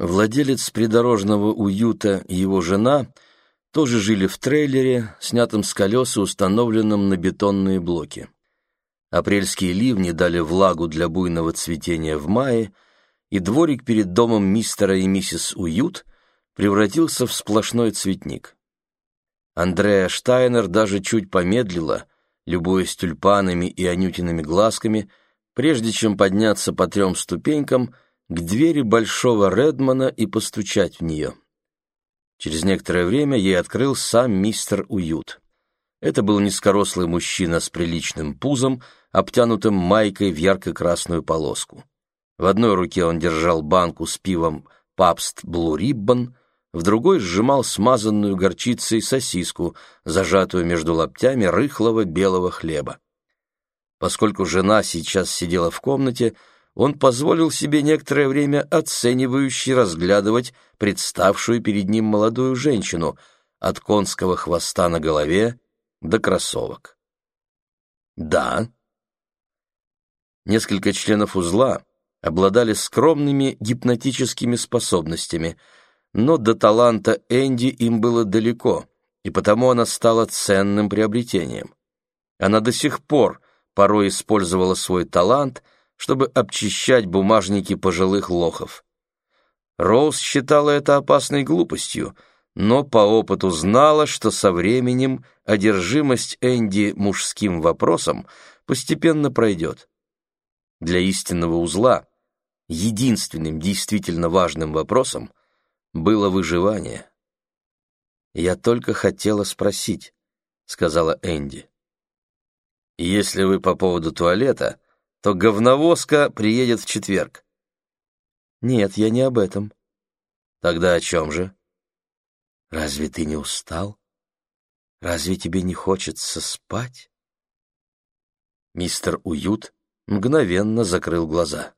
Владелец придорожного уюта и его жена тоже жили в трейлере, снятом с колес и установленном на бетонные блоки. Апрельские ливни дали влагу для буйного цветения в мае, и дворик перед домом мистера и миссис Уют превратился в сплошной цветник. Андреа Штайнер даже чуть помедлила, любуясь тюльпанами и анютиными глазками, прежде чем подняться по трем ступенькам к двери большого Редмана и постучать в нее. Через некоторое время ей открыл сам мистер Уют. Это был низкорослый мужчина с приличным пузом, обтянутым майкой в ярко-красную полоску. В одной руке он держал банку с пивом «Папст Блу Риббон», в другой сжимал смазанную горчицей сосиску, зажатую между лоптями рыхлого белого хлеба. Поскольку жена сейчас сидела в комнате, он позволил себе некоторое время оценивающе разглядывать представшую перед ним молодую женщину от конского хвоста на голове до кроссовок. Да. Несколько членов узла обладали скромными гипнотическими способностями, но до таланта Энди им было далеко, и потому она стала ценным приобретением. Она до сих пор порой использовала свой талант — чтобы обчищать бумажники пожилых лохов. Роуз считала это опасной глупостью, но по опыту знала, что со временем одержимость Энди мужским вопросом постепенно пройдет. Для истинного узла единственным действительно важным вопросом было выживание. «Я только хотела спросить», — сказала Энди. «Если вы по поводу туалета, то говновозка приедет в четверг. Нет, я не об этом. Тогда о чем же? Разве ты не устал? Разве тебе не хочется спать? Мистер Уют мгновенно закрыл глаза.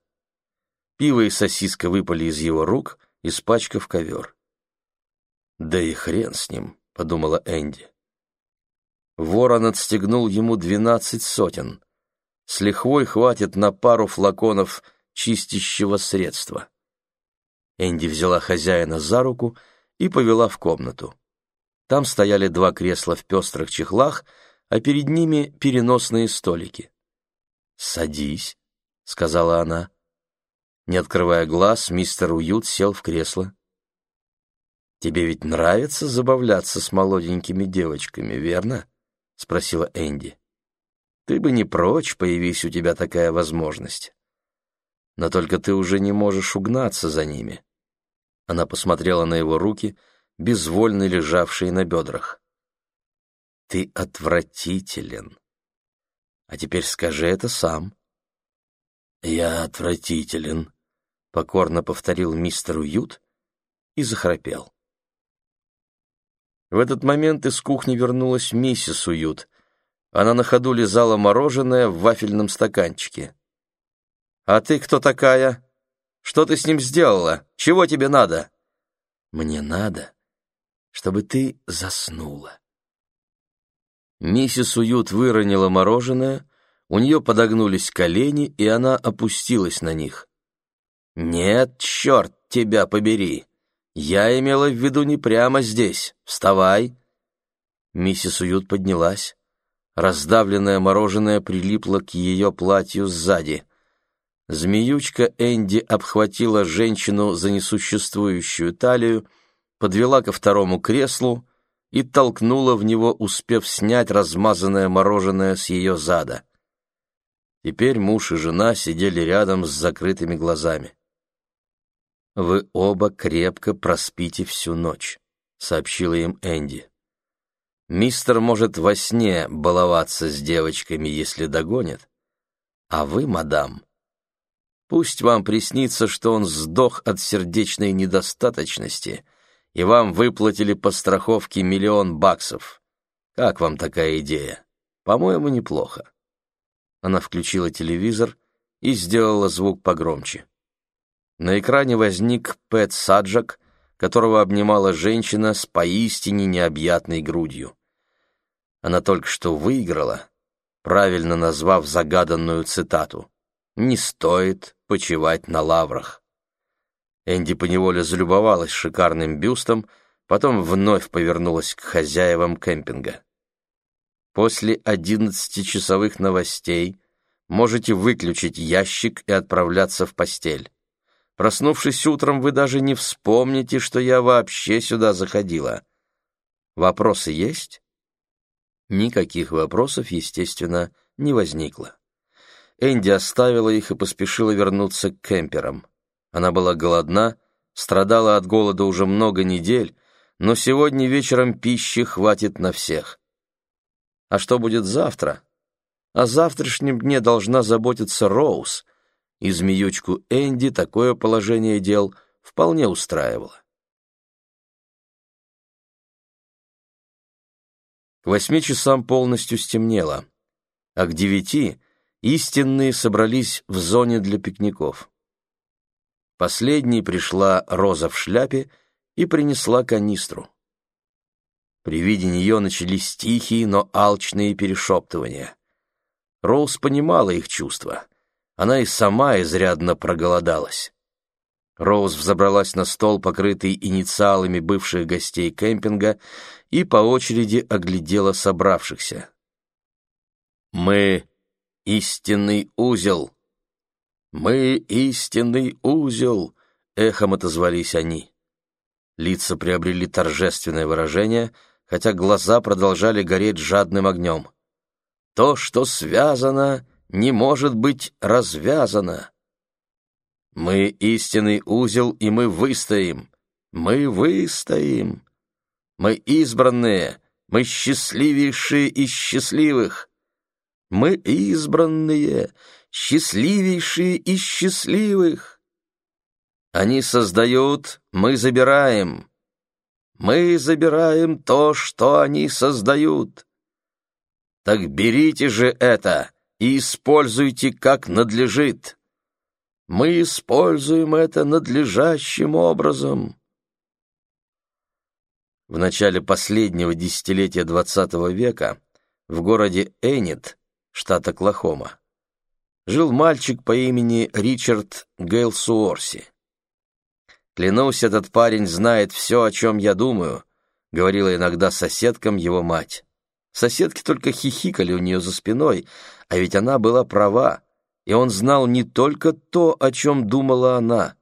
Пиво и сосиска выпали из его рук, испачкав ковер. «Да и хрен с ним», — подумала Энди. Ворон отстегнул ему двенадцать сотен — с лихвой хватит на пару флаконов чистящего средства. Энди взяла хозяина за руку и повела в комнату. Там стояли два кресла в пестрых чехлах, а перед ними переносные столики. «Садись», — сказала она. Не открывая глаз, мистер Уют сел в кресло. «Тебе ведь нравится забавляться с молоденькими девочками, верно?» — спросила Энди. Ты бы не прочь, появись у тебя такая возможность. Но только ты уже не можешь угнаться за ними. Она посмотрела на его руки, безвольно лежавшие на бедрах. Ты отвратителен. А теперь скажи это сам. Я отвратителен, покорно повторил мистер Уют и захрапел. В этот момент из кухни вернулась миссис Уют она на ходу лизала мороженое в вафельном стаканчике. «А ты кто такая? Что ты с ним сделала? Чего тебе надо?» «Мне надо, чтобы ты заснула». Миссис Уют выронила мороженое, у нее подогнулись колени, и она опустилась на них. «Нет, черт тебя побери! Я имела в виду не прямо здесь. Вставай!» Миссис Уют поднялась. Раздавленное мороженое прилипло к ее платью сзади. Змеючка Энди обхватила женщину за несуществующую талию, подвела ко второму креслу и толкнула в него, успев снять размазанное мороженое с ее зада. Теперь муж и жена сидели рядом с закрытыми глазами. «Вы оба крепко проспите всю ночь», — сообщила им Энди. Мистер может во сне баловаться с девочками, если догонит. А вы, мадам, пусть вам приснится, что он сдох от сердечной недостаточности, и вам выплатили по страховке миллион баксов. Как вам такая идея? По-моему, неплохо. Она включила телевизор и сделала звук погромче. На экране возник Пэт Саджак, которого обнимала женщина с поистине необъятной грудью. Она только что выиграла, правильно назвав загаданную цитату «Не стоит почивать на лаврах». Энди поневоле залюбовалась шикарным бюстом, потом вновь повернулась к хозяевам кемпинга. После одиннадцатичасовых новостей можете выключить ящик и отправляться в постель. Проснувшись утром, вы даже не вспомните, что я вообще сюда заходила. Вопросы есть? Никаких вопросов, естественно, не возникло. Энди оставила их и поспешила вернуться к кемперам. Она была голодна, страдала от голода уже много недель, но сегодня вечером пищи хватит на всех. А что будет завтра? О завтрашнем дне должна заботиться Роуз, и змеючку Энди такое положение дел вполне устраивало. К восьми часам полностью стемнело, а к девяти истинные собрались в зоне для пикников. Последней пришла Роза в шляпе и принесла канистру. При виде нее начались тихие, но алчные перешептывания. Роуз понимала их чувства. Она и сама изрядно проголодалась. Роуз взобралась на стол, покрытый инициалами бывших гостей кемпинга, и по очереди оглядела собравшихся. «Мы — истинный узел! Мы — истинный узел!» — эхом отозвались они. Лица приобрели торжественное выражение — хотя глаза продолжали гореть жадным огнем. То, что связано, не может быть развязано. Мы истинный узел, и мы выстоим. Мы выстоим. Мы избранные, мы счастливейшие из счастливых. Мы избранные, счастливейшие из счастливых. Они создают, мы забираем. Мы забираем то, что они создают. Так берите же это и используйте как надлежит. Мы используем это надлежащим образом. В начале последнего десятилетия XX века в городе Энит, штат Оклахома, жил мальчик по имени Ричард Гейл Суорси. Клянусь, этот парень знает все, о чем я думаю, — говорила иногда соседкам его мать. Соседки только хихикали у нее за спиной, а ведь она была права, и он знал не только то, о чем думала она.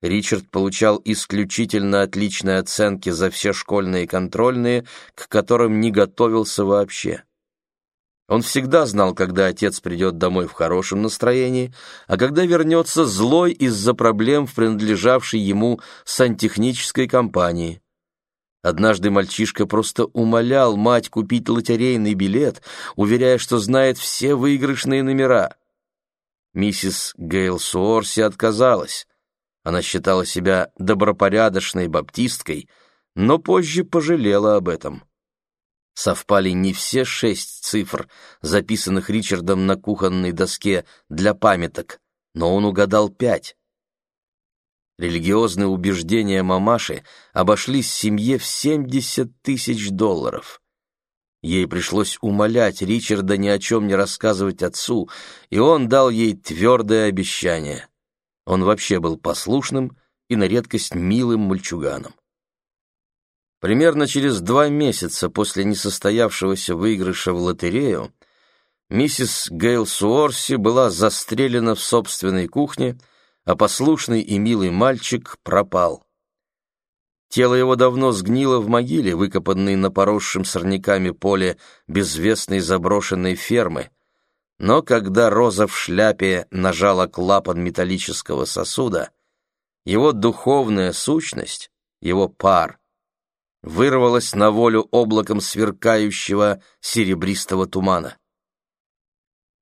Ричард получал исключительно отличные оценки за все школьные контрольные, к которым не готовился вообще. Он всегда знал, когда отец придет домой в хорошем настроении, а когда вернется злой из-за проблем в принадлежавшей ему сантехнической компании. Однажды мальчишка просто умолял мать купить лотерейный билет, уверяя, что знает все выигрышные номера. Миссис Гейл Суорси отказалась. Она считала себя добропорядочной баптисткой, но позже пожалела об этом совпали не все шесть цифр, записанных Ричардом на кухонной доске для памяток, но он угадал пять. Религиозные убеждения мамаши обошлись семье в 70 тысяч долларов. Ей пришлось умолять Ричарда ни о чем не рассказывать отцу, и он дал ей твердое обещание. Он вообще был послушным и на редкость милым мальчуганом. Примерно через два месяца после несостоявшегося выигрыша в лотерею миссис Гейл Суорси была застрелена в собственной кухне, а послушный и милый мальчик пропал. Тело его давно сгнило в могиле, выкопанной на поросшем сорняками поле безвестной заброшенной фермы. Но когда Роза в шляпе нажала клапан металлического сосуда, его духовная сущность, его пар, вырвалось на волю облаком сверкающего серебристого тумана.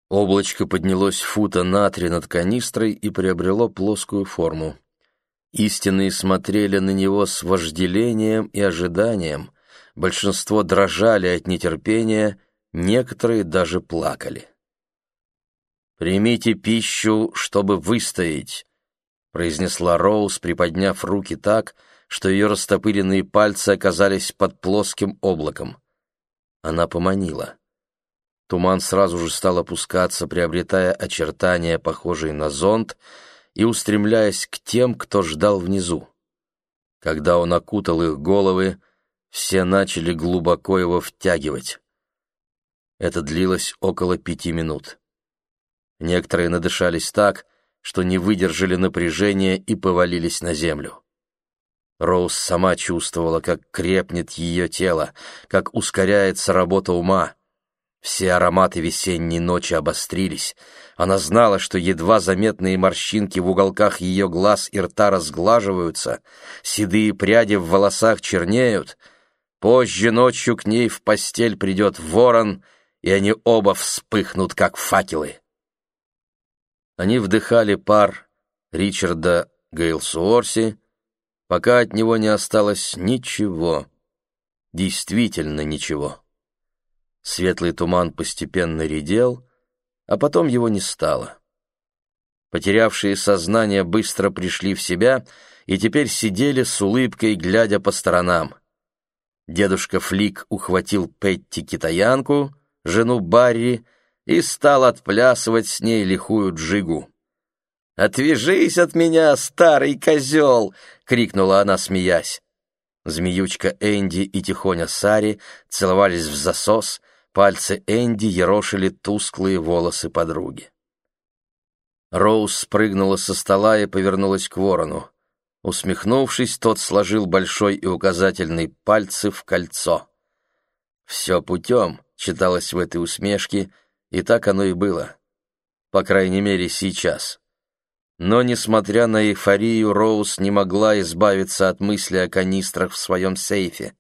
Облачко поднялось фута на три над канистрой и приобрело плоскую форму. Истинные смотрели на него с вожделением и ожиданием, большинство дрожали от нетерпения, некоторые даже плакали. «Примите пищу, чтобы выстоять», — произнесла Роуз, приподняв руки так, что ее растопыренные пальцы оказались под плоским облаком. Она поманила. Туман сразу же стал опускаться, приобретая очертания, похожие на зонт, и устремляясь к тем, кто ждал внизу. Когда он окутал их головы, все начали глубоко его втягивать. Это длилось около пяти минут. Некоторые надышались так, что не выдержали напряжения и повалились на землю. Роуз сама чувствовала, как крепнет ее тело, как ускоряется работа ума. Все ароматы весенней ночи обострились. Она знала, что едва заметные морщинки в уголках ее глаз и рта разглаживаются, седые пряди в волосах чернеют. Позже ночью к ней в постель придет ворон, и они оба вспыхнут, как факелы. Они вдыхали пар Ричарда Гейлсуорси, пока от него не осталось ничего, действительно ничего. Светлый туман постепенно редел, а потом его не стало. Потерявшие сознание быстро пришли в себя и теперь сидели с улыбкой, глядя по сторонам. Дедушка Флик ухватил Петти-китаянку, жену Барри, и стал отплясывать с ней лихую джигу. «Отвяжись от меня, старый козел!» — крикнула она, смеясь. Змеючка Энди и Тихоня Сари целовались в засос, пальцы Энди ерошили тусклые волосы подруги. Роуз спрыгнула со стола и повернулась к ворону. Усмехнувшись, тот сложил большой и указательный пальцы в кольцо. «Все путем», — читалось в этой усмешке, и так оно и было. По крайней мере, сейчас. Но, несмотря на эйфорию, Роуз не могла избавиться от мысли о канистрах в своем сейфе.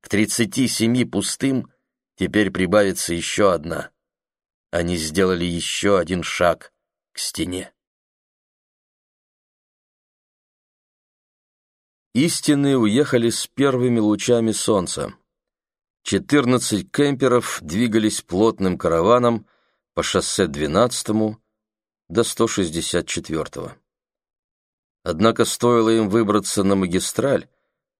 К тридцати семи пустым теперь прибавится еще одна. Они сделали еще один шаг к стене. Истины уехали с первыми лучами солнца. Четырнадцать кемперов двигались плотным караваном по шоссе 12 до 164-го. Однако стоило им выбраться на магистраль,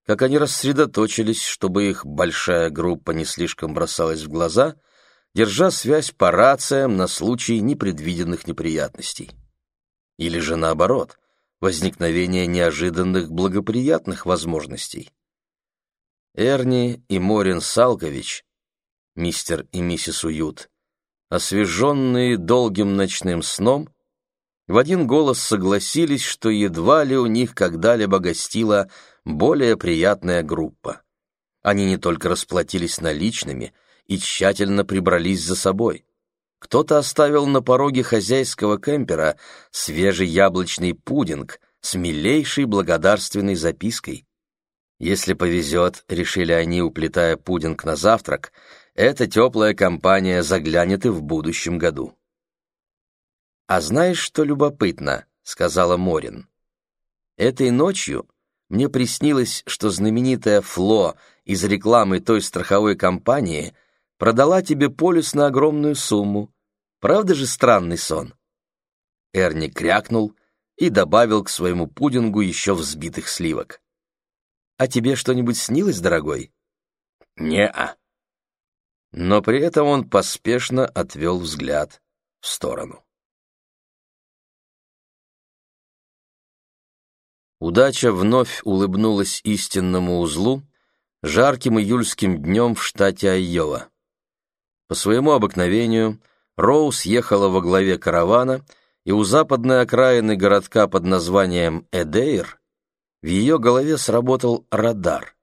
как они рассредоточились, чтобы их большая группа не слишком бросалась в глаза, держа связь по рациям на случай непредвиденных неприятностей. Или же наоборот, возникновение неожиданных благоприятных возможностей. Эрни и Морин Салкович, мистер и миссис Уют, освеженные долгим ночным сном, в один голос согласились, что едва ли у них когда-либо гостила более приятная группа. Они не только расплатились наличными и тщательно прибрались за собой. Кто-то оставил на пороге хозяйского кемпера свежий яблочный пудинг с милейшей благодарственной запиской. Если повезет, решили они, уплетая пудинг на завтрак, эта теплая компания заглянет и в будущем году. «А знаешь, что любопытно?» — сказала Морин. «Этой ночью мне приснилось, что знаменитая Фло из рекламы той страховой компании продала тебе полис на огромную сумму. Правда же странный сон?» Эрни крякнул и добавил к своему пудингу еще взбитых сливок. «А тебе что-нибудь снилось, дорогой?» «Не-а». Но при этом он поспешно отвел взгляд в сторону. Удача вновь улыбнулась истинному узлу жарким июльским днем в штате Айова. По своему обыкновению Роуз ехала во главе каравана, и у западной окраины городка под названием Эдейр в ее голове сработал радар.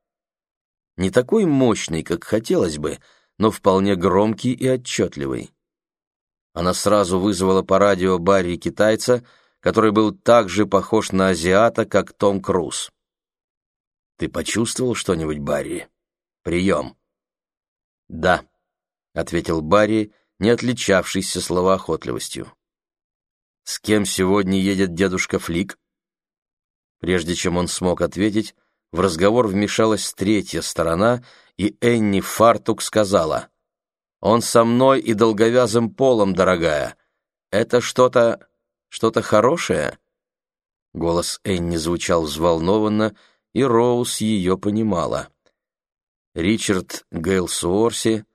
Не такой мощный, как хотелось бы, но вполне громкий и отчетливый. Она сразу вызвала по радио Барри китайца, который был так же похож на азиата, как Том Круз. «Ты почувствовал что-нибудь, Барри? Прием!» «Да», — ответил Барри, не отличавшийся словоохотливостью. «С кем сегодня едет дедушка Флик?» Прежде чем он смог ответить, в разговор вмешалась третья сторона, и Энни Фартук сказала, «Он со мной и долговязым полом, дорогая. Это что-то что-то хорошее?» Голос Энни звучал взволнованно, и Роуз ее понимала. Ричард Гейл Суорси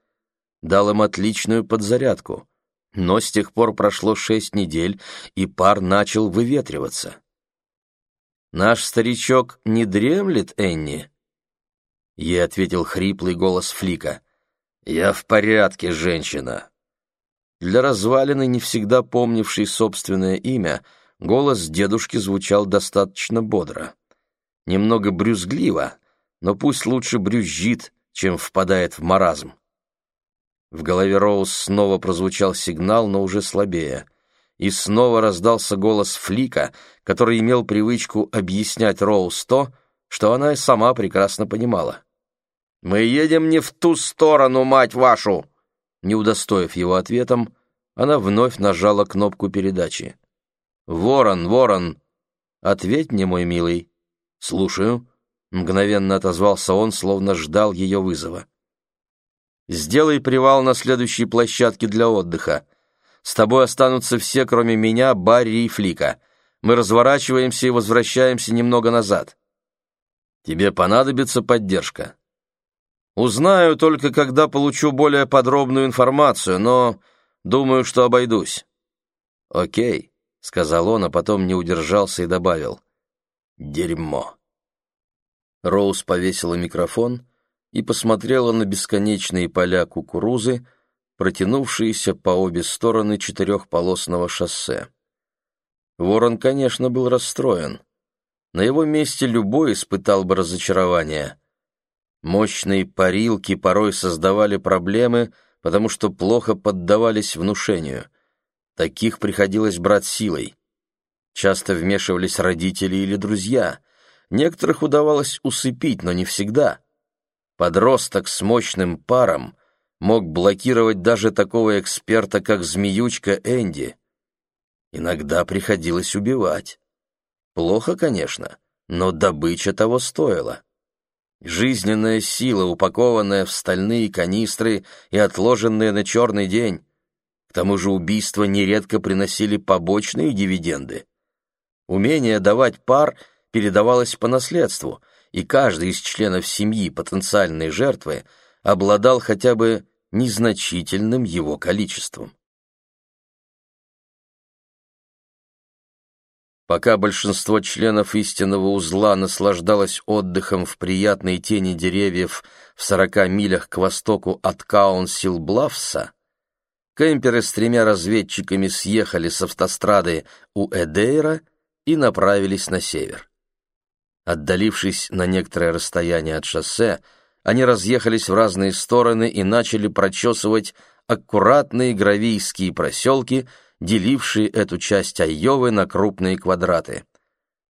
дал им отличную подзарядку, Но с тех пор прошло шесть недель, и пар начал выветриваться. «Наш старичок не дремлет, Энни?» Ей ответил хриплый голос Флика. «Я в порядке, женщина». Для развалины, не всегда помнившей собственное имя, голос дедушки звучал достаточно бодро. Немного брюзгливо, но пусть лучше брюзжит, чем впадает в маразм. В голове Роуз снова прозвучал сигнал, но уже слабее. И снова раздался голос Флика, который имел привычку объяснять Роуз то, что она и сама прекрасно понимала. «Мы едем не в ту сторону, мать вашу!» Не удостоив его ответом, она вновь нажала кнопку передачи. «Ворон, ворон! Ответь мне, мой милый!» «Слушаю», — мгновенно отозвался он, словно ждал ее вызова. «Сделай привал на следующей площадке для отдыха. С тобой останутся все, кроме меня, Барри и Флика. Мы разворачиваемся и возвращаемся немного назад. Тебе понадобится поддержка. Узнаю только, когда получу более подробную информацию, но думаю, что обойдусь». «Окей», — сказал он, а потом не удержался и добавил. «Дерьмо». Роуз повесила микрофон и посмотрела на бесконечные поля кукурузы, протянувшиеся по обе стороны четырехполосного шоссе. Ворон, конечно, был расстроен. На его месте любой испытал бы разочарование — Мощные парилки порой создавали проблемы, потому что плохо поддавались внушению. Таких приходилось брать силой. Часто вмешивались родители или друзья. Некоторых удавалось усыпить, но не всегда. Подросток с мощным паром мог блокировать даже такого эксперта, как змеючка Энди. Иногда приходилось убивать. Плохо, конечно, но добыча того стоила. Жизненная сила, упакованная в стальные канистры и отложенная на черный день. К тому же убийства нередко приносили побочные дивиденды. Умение давать пар передавалось по наследству, и каждый из членов семьи потенциальной жертвы обладал хотя бы незначительным его количеством. Пока большинство членов истинного узла наслаждалось отдыхом в приятной тени деревьев в сорока милях к востоку от Каунсил-Блавса, кемперы с тремя разведчиками съехали с автострады у Эдейра и направились на север. Отдалившись на некоторое расстояние от шоссе, они разъехались в разные стороны и начали прочесывать аккуратные гравийские проселки, делившие эту часть Айовы на крупные квадраты.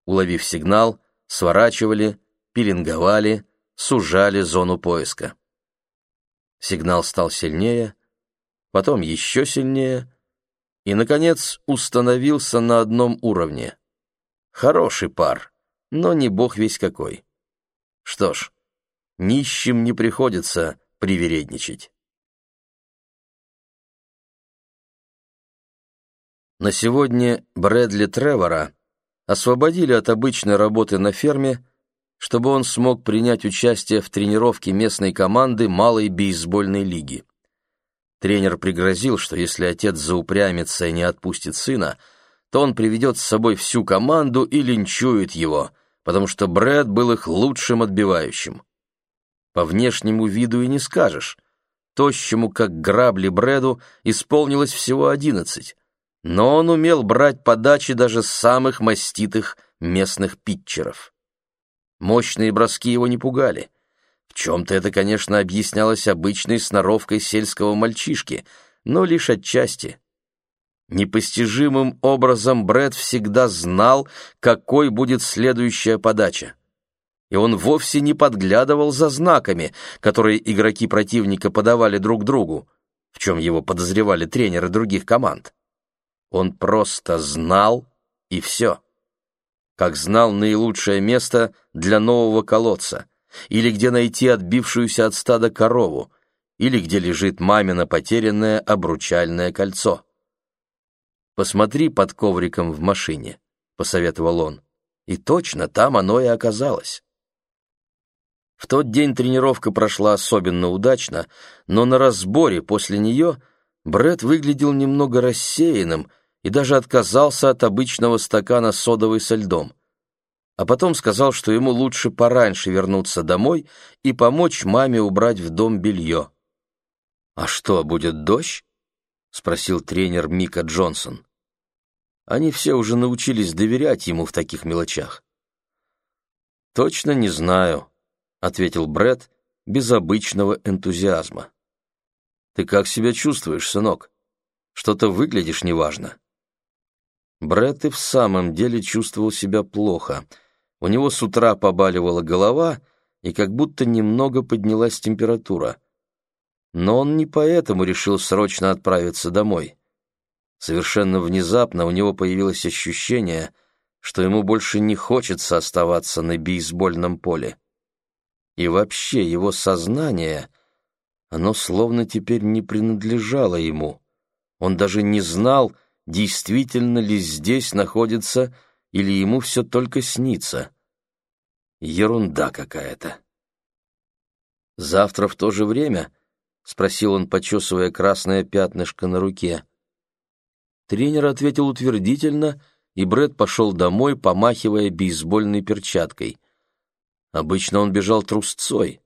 Уловив сигнал, сворачивали, пеленговали, сужали зону поиска. Сигнал стал сильнее, потом еще сильнее и, наконец, установился на одном уровне. Хороший пар, но не бог весь какой. Что ж, нищим не приходится привередничать. На сегодня Брэдли Тревора освободили от обычной работы на ферме, чтобы он смог принять участие в тренировке местной команды малой бейсбольной лиги. Тренер пригрозил, что если отец заупрямится и не отпустит сына, то он приведет с собой всю команду и линчует его, потому что Брэд был их лучшим отбивающим. По внешнему виду и не скажешь. Тощему, как грабли Брэду, исполнилось всего одиннадцать, но он умел брать подачи даже самых маститых местных питчеров. Мощные броски его не пугали. В чем-то это, конечно, объяснялось обычной сноровкой сельского мальчишки, но лишь отчасти. Непостижимым образом Брэд всегда знал, какой будет следующая подача. И он вовсе не подглядывал за знаками, которые игроки противника подавали друг другу, в чем его подозревали тренеры других команд. Он просто знал, и все. Как знал наилучшее место для нового колодца, или где найти отбившуюся от стада корову, или где лежит мамино потерянное обручальное кольцо. «Посмотри под ковриком в машине», — посоветовал он. И точно там оно и оказалось. В тот день тренировка прошла особенно удачно, но на разборе после нее Бред выглядел немного рассеянным и даже отказался от обычного стакана содовой со льдом. А потом сказал, что ему лучше пораньше вернуться домой и помочь маме убрать в дом белье. «А что, будет дождь?» — спросил тренер Мика Джонсон. Они все уже научились доверять ему в таких мелочах. «Точно не знаю», — ответил Бред без обычного энтузиазма. «Ты как себя чувствуешь, сынок? Что-то выглядишь неважно». Бред и в самом деле чувствовал себя плохо. У него с утра побаливала голова, и как будто немного поднялась температура. Но он не поэтому решил срочно отправиться домой. Совершенно внезапно у него появилось ощущение, что ему больше не хочется оставаться на бейсбольном поле. И вообще его сознание, оно словно теперь не принадлежало ему. Он даже не знал, действительно ли здесь находится или ему все только снится. Ерунда какая-то. «Завтра в то же время?» — спросил он, почесывая красное пятнышко на руке. Тренер ответил утвердительно, и Бред пошел домой, помахивая бейсбольной перчаткой. Обычно он бежал трусцой.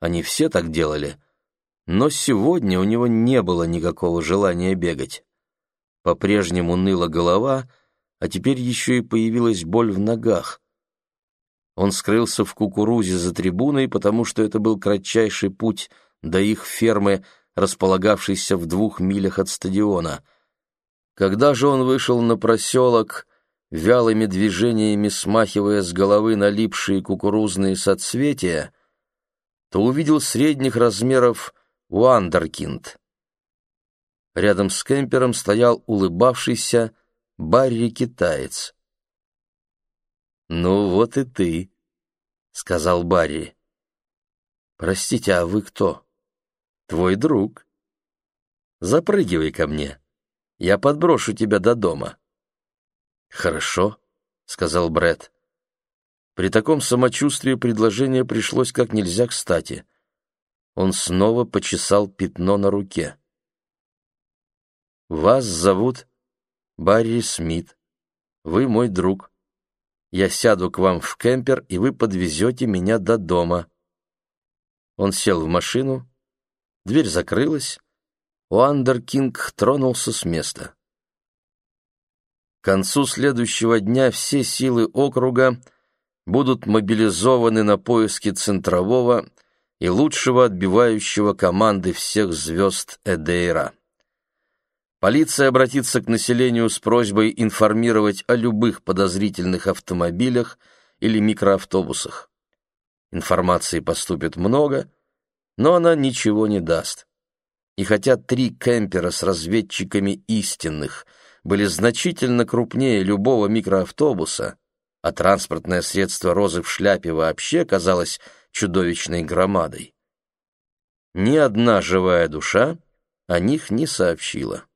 Они все так делали. Но сегодня у него не было никакого желания бегать. По-прежнему ныла голова, а теперь еще и появилась боль в ногах. Он скрылся в кукурузе за трибуной, потому что это был кратчайший путь до их фермы, располагавшейся в двух милях от стадиона — когда же он вышел на проселок, вялыми движениями смахивая с головы налипшие кукурузные соцветия, то увидел средних размеров Уандеркинд. Рядом с кемпером стоял улыбавшийся Барри-китаец. «Ну вот и ты», — сказал Барри. «Простите, а вы кто?» «Твой друг. Запрыгивай ко мне». Я подброшу тебя до дома». «Хорошо», — сказал Бред. При таком самочувствии предложение пришлось как нельзя кстати. Он снова почесал пятно на руке. «Вас зовут Барри Смит. Вы мой друг. Я сяду к вам в кемпер, и вы подвезете меня до дома». Он сел в машину, дверь закрылась, Уандеркинг тронулся с места. К концу следующего дня все силы округа будут мобилизованы на поиски центрового и лучшего отбивающего команды всех звезд Эдейра. Полиция обратится к населению с просьбой информировать о любых подозрительных автомобилях или микроавтобусах. Информации поступит много, но она ничего не даст. И хотя три кемпера с разведчиками истинных были значительно крупнее любого микроавтобуса, а транспортное средство Розы в шляпе вообще казалось чудовищной громадой, ни одна живая душа о них не сообщила.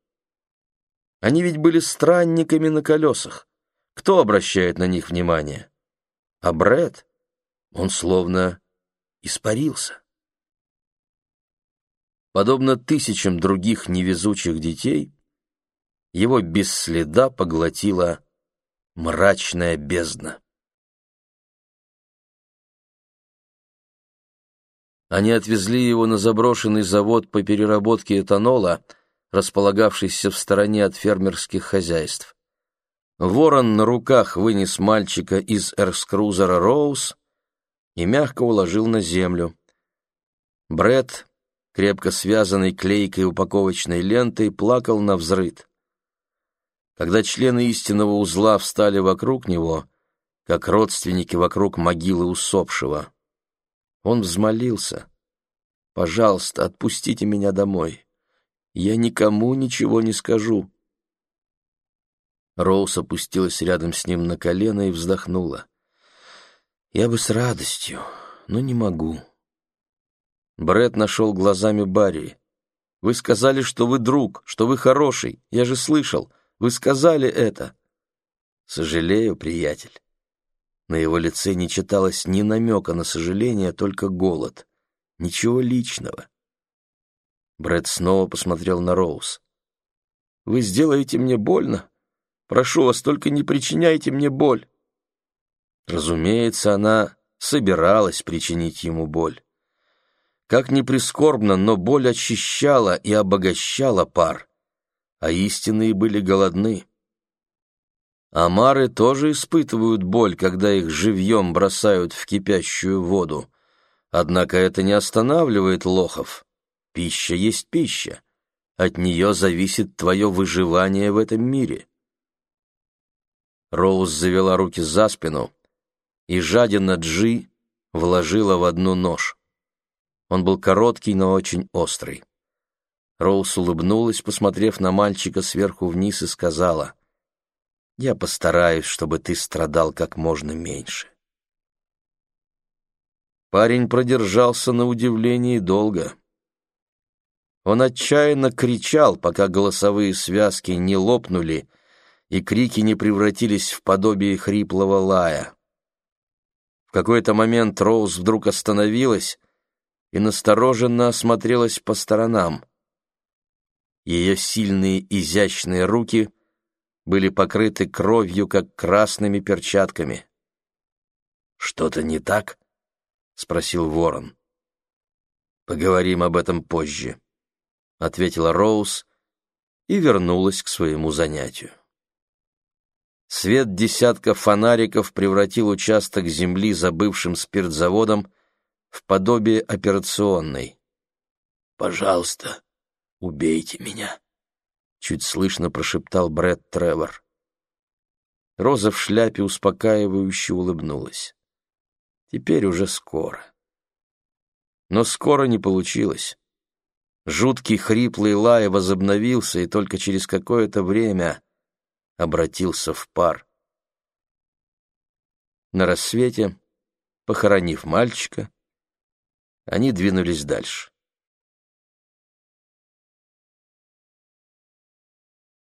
Они ведь были странниками на колесах. Кто обращает на них внимание? А Бред, он словно испарился. Подобно тысячам других невезучих детей, его без следа поглотила мрачная бездна. Они отвезли его на заброшенный завод по переработке этанола, располагавшийся в стороне от фермерских хозяйств. Ворон на руках вынес мальчика из эрскрузера Роуз и мягко уложил на землю. Бред крепко связанный клейкой упаковочной лентой, плакал на взрыд. Когда члены истинного узла встали вокруг него, как родственники вокруг могилы усопшего, он взмолился. «Пожалуйста, отпустите меня домой. Я никому ничего не скажу». Роуз опустилась рядом с ним на колено и вздохнула. «Я бы с радостью, но не могу». Бред нашел глазами Барри. «Вы сказали, что вы друг, что вы хороший. Я же слышал. Вы сказали это». «Сожалею, приятель». На его лице не читалось ни намека на сожаление, только голод. Ничего личного. Брэд снова посмотрел на Роуз. «Вы сделаете мне больно? Прошу вас, только не причиняйте мне боль». Разумеется, она собиралась причинить ему боль. Как ни прискорбно, но боль очищала и обогащала пар, а истинные были голодны. Амары тоже испытывают боль, когда их живьем бросают в кипящую воду. Однако это не останавливает лохов. Пища есть пища. От нее зависит твое выживание в этом мире. Роуз завела руки за спину, и жадина Джи вложила в одну нож. Он был короткий, но очень острый. Роуз улыбнулась, посмотрев на мальчика сверху вниз, и сказала, «Я постараюсь, чтобы ты страдал как можно меньше». Парень продержался на удивление долго. Он отчаянно кричал, пока голосовые связки не лопнули и крики не превратились в подобие хриплого лая. В какой-то момент Роуз вдруг остановилась и настороженно осмотрелась по сторонам. Ее сильные изящные руки были покрыты кровью, как красными перчатками. «Что-то не так?» — спросил ворон. «Поговорим об этом позже», — ответила Роуз и вернулась к своему занятию. Свет десятка фонариков превратил участок земли за бывшим спиртзаводом в подобие операционной. «Пожалуйста, убейте меня», — чуть слышно прошептал Брэд Тревор. Роза в шляпе успокаивающе улыбнулась. Теперь уже скоро. Но скоро не получилось. Жуткий хриплый лай возобновился, и только через какое-то время обратился в пар. На рассвете, похоронив мальчика, они двинулись дальше.